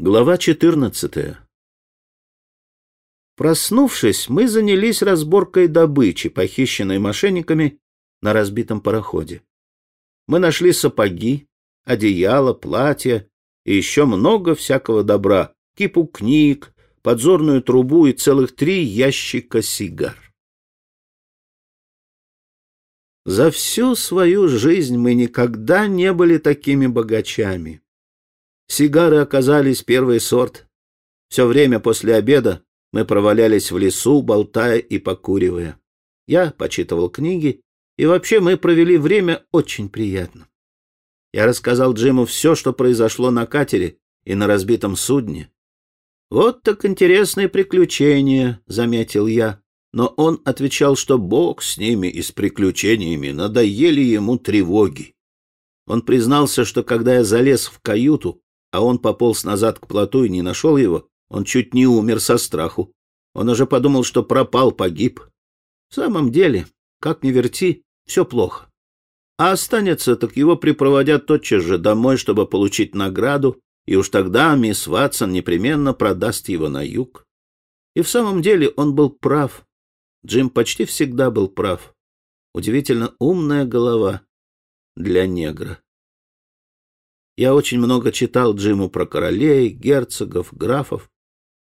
Глава 14 Проснувшись, мы занялись разборкой добычи, похищенной мошенниками на разбитом пароходе. Мы нашли сапоги, одеяло, платья и еще много всякого добра, кипу книг, подзорную трубу и целых три ящика сигар. За всю свою жизнь мы никогда не были такими богачами. Сигары оказались первый сорт. Все время после обеда мы провалялись в лесу, болтая и покуривая. Я почитывал книги, и вообще мы провели время очень приятно. Я рассказал Джиму все, что произошло на катере и на разбитом судне. «Вот так интересные приключения», — заметил я. Но он отвечал, что бог с ними и с приключениями, надоели ему тревоги. Он признался, что когда я залез в каюту, а он пополз назад к плоту и не нашел его, он чуть не умер со страху. Он уже подумал, что пропал, погиб. В самом деле, как ни верти, все плохо. А останется, так его припроводят тотчас же домой, чтобы получить награду, и уж тогда мисс Ватсон непременно продаст его на юг. И в самом деле он был прав. Джим почти всегда был прав. Удивительно умная голова для негра. Я очень много читал Джиму про королей, герцогов, графов,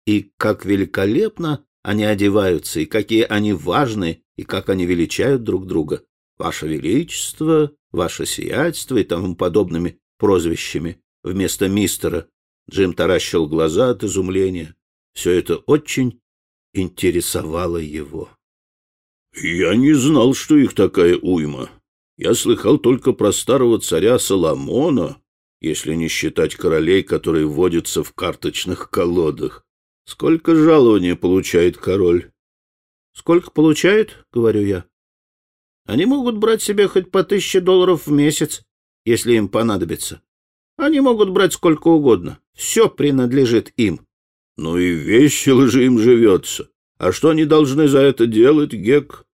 и как великолепно они одеваются, и какие они важные, и как они величают друг друга. Ваше Величество, Ваше Сиятельство и тому подобными прозвищами вместо мистера. Джим таращил глаза от изумления. Все это очень интересовало его. «Я не знал, что их такая уйма. Я слыхал только про старого царя Соломона, если не считать королей, которые водятся в карточных колодах. Сколько жалования получает король? Сколько получает, говорю я. Они могут брать себе хоть по тысяче долларов в месяц, если им понадобится. Они могут брать сколько угодно. Все принадлежит им. Ну и весело же им живется. А что они должны за это делать, Гек?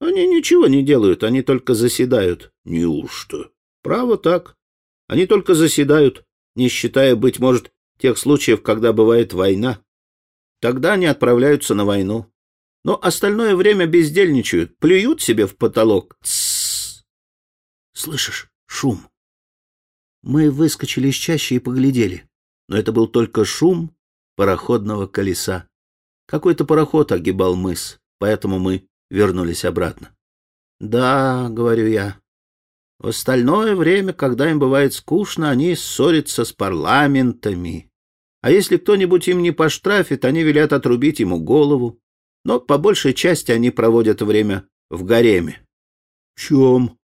Они ничего не делают, они только заседают. Неужто? Право так. Они только заседают, не считая, быть может, тех случаев, когда бывает война. Тогда они отправляются на войну. Но остальное время бездельничают, плюют себе в потолок. Слышишь шум? Мы выскочили из чащи и поглядели. Но это был только шум пароходного колеса. Какой-то пароход огибал мыс, поэтому мы вернулись обратно. «Да», — говорю я, в остальное время, когда им бывает скучно, они ссорятся с парламентами. А если кто-нибудь им не поштрафит, они велят отрубить ему голову. Но по большей части они проводят время в гареме. — В чем?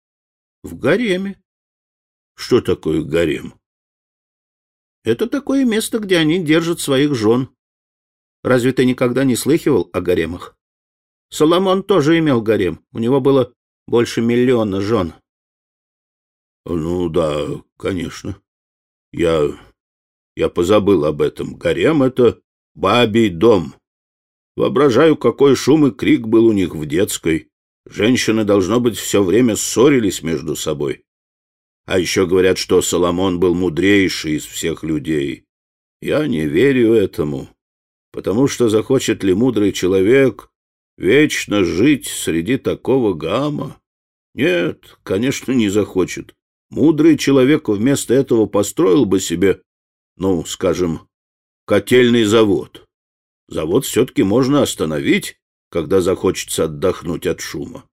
— В гареме. — Что такое гарем? — Это такое место, где они держат своих жен. Разве ты никогда не слыхивал о гаремах? Соломон тоже имел гарем. У него было больше миллиона жен. Ну да, конечно. Я... я позабыл об этом. Гарем — это бабий дом. Воображаю, какой шум и крик был у них в детской. Женщины, должно быть, все время ссорились между собой. А еще говорят, что Соломон был мудрейший из всех людей. Я не верю этому, потому что захочет ли мудрый человек вечно жить среди такого гамма? Нет, конечно, не захочет. Мудрый человек вместо этого построил бы себе, ну, скажем, котельный завод. Завод все-таки можно остановить, когда захочется отдохнуть от шума.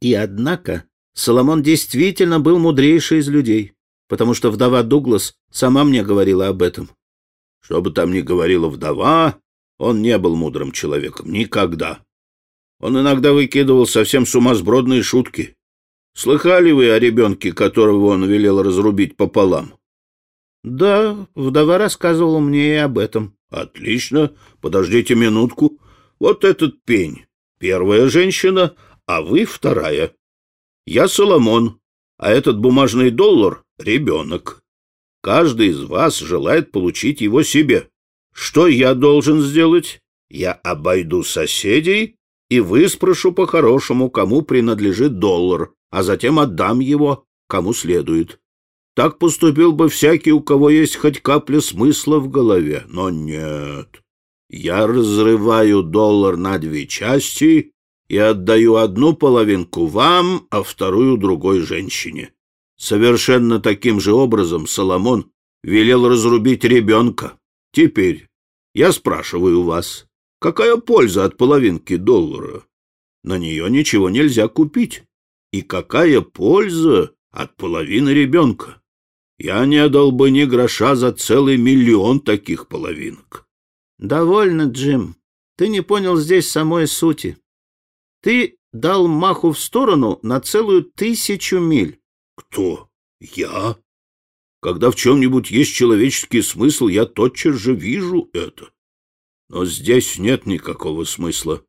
И однако Соломон действительно был мудрейший из людей, потому что вдова Дуглас сама мне говорила об этом. Что бы там ни говорила вдова, он не был мудрым человеком. Никогда. Он иногда выкидывал совсем сумасбродные шутки. Слыхали вы о ребенке, которого он велел разрубить пополам? — Да, вдова рассказывала мне и об этом. — Отлично. Подождите минутку. Вот этот пень. Первая женщина, а вы вторая. Я Соломон, а этот бумажный доллар — ребенок. Каждый из вас желает получить его себе. Что я должен сделать? Я обойду соседей и выспрошу по-хорошему, кому принадлежит доллар, а затем отдам его, кому следует. Так поступил бы всякий, у кого есть хоть капля смысла в голове. Но нет. Я разрываю доллар на две части и отдаю одну половинку вам, а вторую другой женщине. Совершенно таким же образом Соломон велел разрубить ребенка. Теперь я спрашиваю вас, какая польза от половинки доллара? На нее ничего нельзя купить. И какая польза от половины ребенка? Я не отдал бы ни гроша за целый миллион таких половинок. Довольно, Джим. Ты не понял здесь самой сути. Ты дал маху в сторону на целую тысячу миль. Кто? Я? Когда в чем-нибудь есть человеческий смысл, я тотчас же вижу это. Но здесь нет никакого смысла.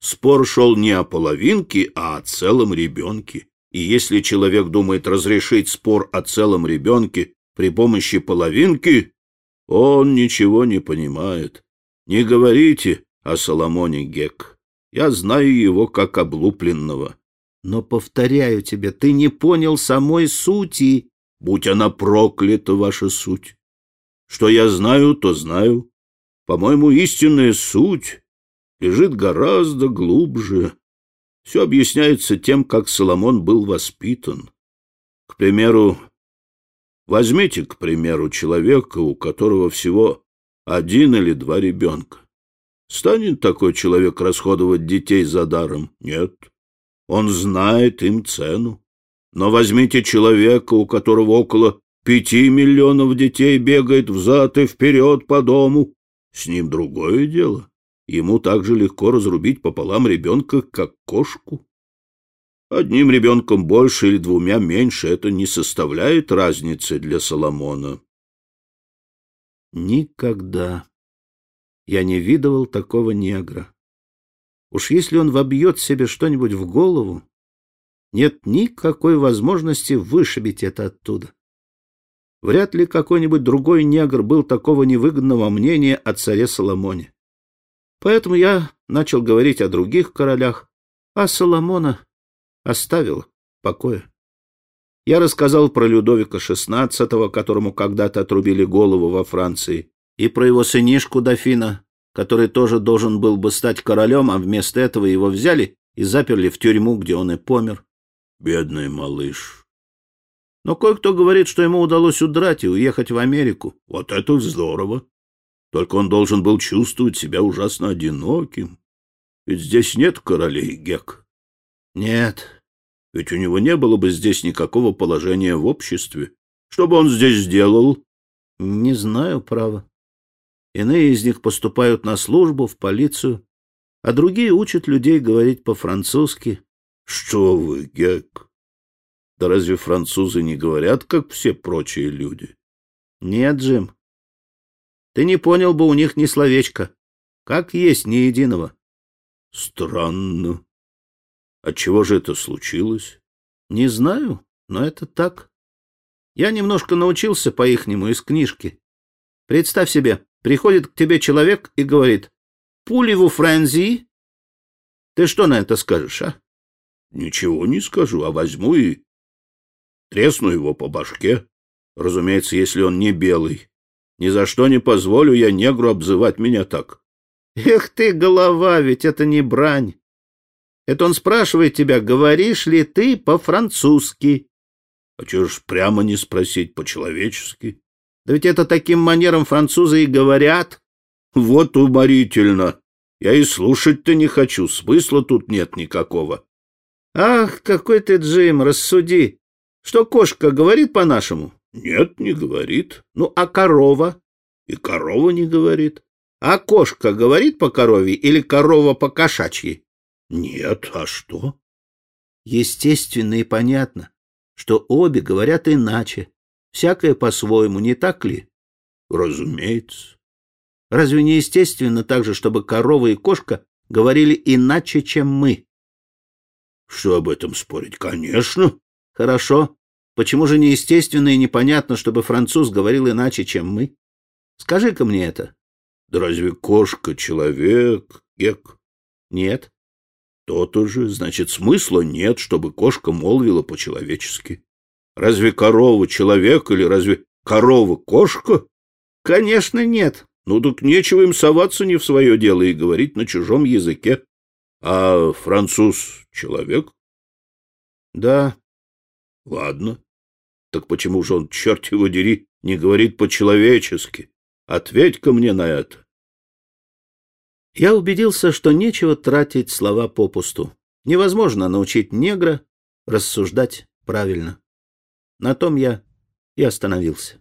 Спор шел не о половинке, а о целом ребенке. И если человек думает разрешить спор о целом ребенке при помощи половинки, он ничего не понимает. Не говорите о Соломоне Гек. Я знаю его как облупленного. Но, повторяю тебе, ты не понял самой сути. Будь она проклята, ваша суть. Что я знаю, то знаю. По-моему, истинная суть лежит гораздо глубже. Все объясняется тем, как Соломон был воспитан. К примеру, возьмите, к примеру, человека, у которого всего один или два ребенка. Станет такой человек расходовать детей за даром? Нет. Он знает им цену. Но возьмите человека, у которого около пяти миллионов детей бегает взад и вперед по дому. С ним другое дело. Ему так же легко разрубить пополам ребенка, как кошку. Одним ребенком больше или двумя меньше это не составляет разницы для Соломона. Никогда я не видывал такого негра. Уж если он вобьет себе что-нибудь в голову, нет никакой возможности вышибить это оттуда. Вряд ли какой-нибудь другой негр был такого невыгодного мнения о царе Соломоне. Поэтому я начал говорить о других королях, а Соломона оставил в покое. Я рассказал про Людовика XVI, которому когда-то отрубили голову во Франции, и про его сынишку дофина, который тоже должен был бы стать королем, а вместо этого его взяли и заперли в тюрьму, где он и помер. Бедный малыш. Но кое-кто говорит, что ему удалось удрать и уехать в Америку. Вот это здорово. Только он должен был чувствовать себя ужасно одиноким. Ведь здесь нет королей, Гек. Нет. Ведь у него не было бы здесь никакого положения в обществе. Что бы он здесь сделал? Не знаю, право. Иные из них поступают на службу, в полицию, а другие учат людей говорить по-французски. Что вы, Гек? Да разве французы не говорят, как все прочие люди? Нет, Джим. Ты не понял бы у них ни словечка. Как есть ни единого. Странно. Отчего же это случилось? Не знаю, но это так. Я немножко научился по-ихнему из книжки. Представь себе, приходит к тебе человек и говорит, «Пулеву френзи?» Ты что на это скажешь, а? Ничего не скажу, а возьму и тресну его по башке. Разумеется, если он не белый. Ни за что не позволю я негру обзывать меня так. Эх ты, голова, ведь это не брань. Это он спрашивает тебя, говоришь ли ты по-французски. А чего ж прямо не спросить по-человечески? Да ведь это таким манером французы и говорят. Вот уморительно. Я и слушать-то не хочу, смысла тут нет никакого. Ах, какой ты, Джим, рассуди. Что кошка говорит по-нашему? Нет, не говорит. Ну, а корова? И корова не говорит. А кошка говорит по корове или корова по кошачьи? Нет, а что? Естественно и понятно, что обе говорят иначе. Всякое по-своему, не так ли? Разумеется. Разве не естественно также, чтобы корова и кошка говорили иначе, чем мы? Что об этом спорить? Конечно. Хорошо. Почему же неестественно и непонятно, чтобы француз говорил иначе, чем мы? Скажи-ка мне это. Да разве кошка человек, Гек? Нет. То-то же, значит, смысла нет, чтобы кошка молвила по-человечески. Разве корова человек или разве корова кошка? Конечно, нет. Ну так нечего им соваться не в свое дело и говорить на чужом языке. А француз человек? Да. Ладно. Так почему же он, черт его дери, не говорит по-человечески? Ответь-ка мне на это. Я убедился, что нечего тратить слова попусту. Невозможно научить негра рассуждать правильно. На том я и остановился.